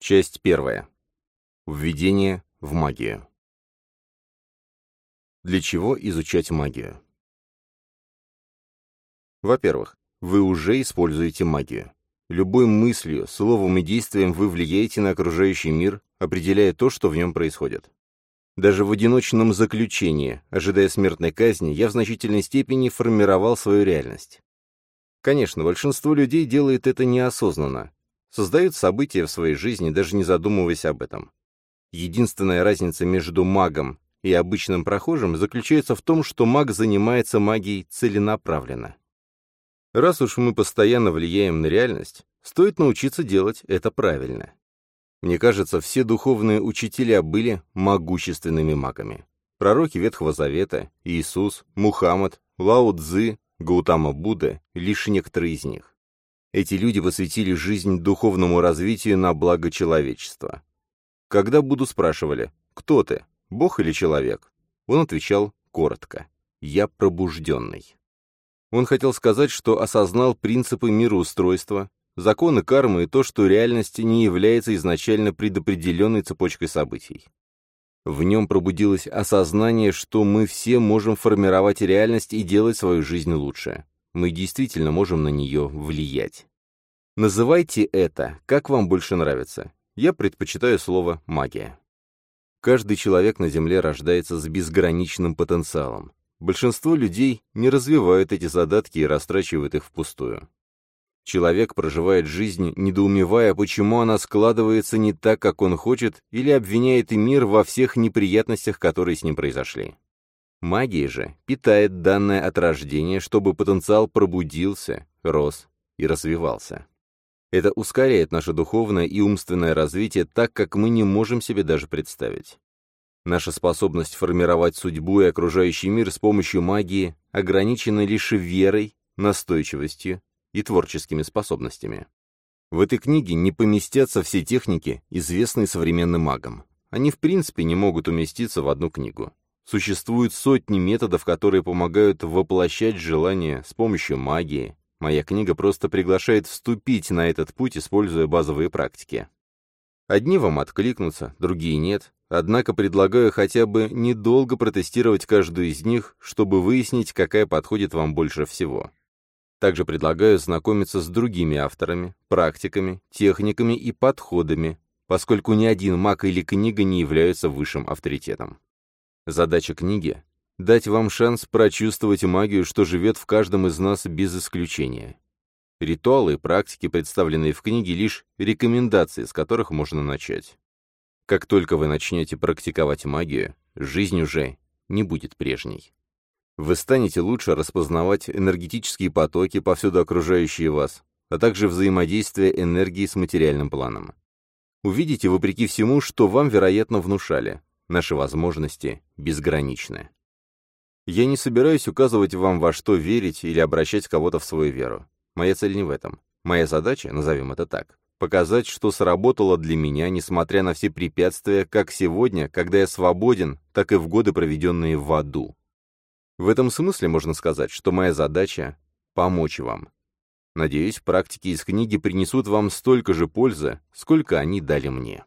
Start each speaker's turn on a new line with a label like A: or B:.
A: Часть первая. Введение в магию. Для чего изучать магию? Во-первых, вы уже используете магию. Любой мыслью, словом и действием вы влияете на окружающий мир, определяя то, что в нем происходит. Даже в одиночном заключении, ожидая смертной казни, я в значительной степени формировал свою реальность. Конечно, большинство людей делает это неосознанно, создают события в своей жизни, даже не задумываясь об этом. Единственная разница между магом и обычным прохожим заключается в том, что маг занимается магией целенаправленно. Раз уж мы постоянно влияем на реальность, стоит научиться делать это правильно. Мне кажется, все духовные учителя были могущественными магами. Пророки Ветхого Завета, Иисус, Мухаммад, Лао Цзы, Гаутама Будда — лишь некоторые из них. Эти люди посвятили жизнь духовному развитию на благо человечества. Когда Будду спрашивали «Кто ты? Бог или человек?» Он отвечал коротко «Я пробужденный». Он хотел сказать, что осознал принципы мироустройства, законы кармы и то, что реальность не является изначально предопределенной цепочкой событий. В нем пробудилось осознание, что мы все можем формировать реальность и делать свою жизнь лучше. Мы действительно можем на нее влиять. Называйте это, как вам больше нравится. Я предпочитаю слово «магия». Каждый человек на Земле рождается с безграничным потенциалом. Большинство людей не развивают эти задатки и растрачивают их впустую. Человек проживает жизнь, недоумевая, почему она складывается не так, как он хочет, или обвиняет и мир во всех неприятностях, которые с ним произошли. Магия же питает данное от рождения, чтобы потенциал пробудился, рос и развивался. Это ускоряет наше духовное и умственное развитие так, как мы не можем себе даже представить. Наша способность формировать судьбу и окружающий мир с помощью магии ограничена лишь верой, настойчивостью и творческими способностями. В этой книге не поместятся все техники, известные современным магам. Они в принципе не могут уместиться в одну книгу. Существуют сотни методов, которые помогают воплощать желания с помощью магии. Моя книга просто приглашает вступить на этот путь, используя базовые практики. Одни вам откликнутся, другие нет, однако предлагаю хотя бы недолго протестировать каждую из них, чтобы выяснить, какая подходит вам больше всего. Также предлагаю знакомиться с другими авторами, практиками, техниками и подходами, поскольку ни один маг или книга не являются высшим авторитетом. Задача книги — дать вам шанс прочувствовать магию, что живет в каждом из нас без исключения. Ритуалы и практики, представленные в книге, лишь рекомендации, с которых можно начать. Как только вы начнете практиковать магию, жизнь уже не будет прежней. Вы станете лучше распознавать энергетические потоки, повсюду окружающие вас, а также взаимодействие энергии с материальным планом. Увидите, вопреки всему, что вам, вероятно, внушали. Наши возможности безграничны. Я не собираюсь указывать вам, во что верить или обращать кого-то в свою веру. Моя цель не в этом. Моя задача, назовем это так, показать, что сработало для меня, несмотря на все препятствия, как сегодня, когда я свободен, так и в годы, проведенные в аду. В этом смысле можно сказать, что моя задача — помочь вам. Надеюсь, практики из книги принесут вам столько же пользы, сколько они дали мне.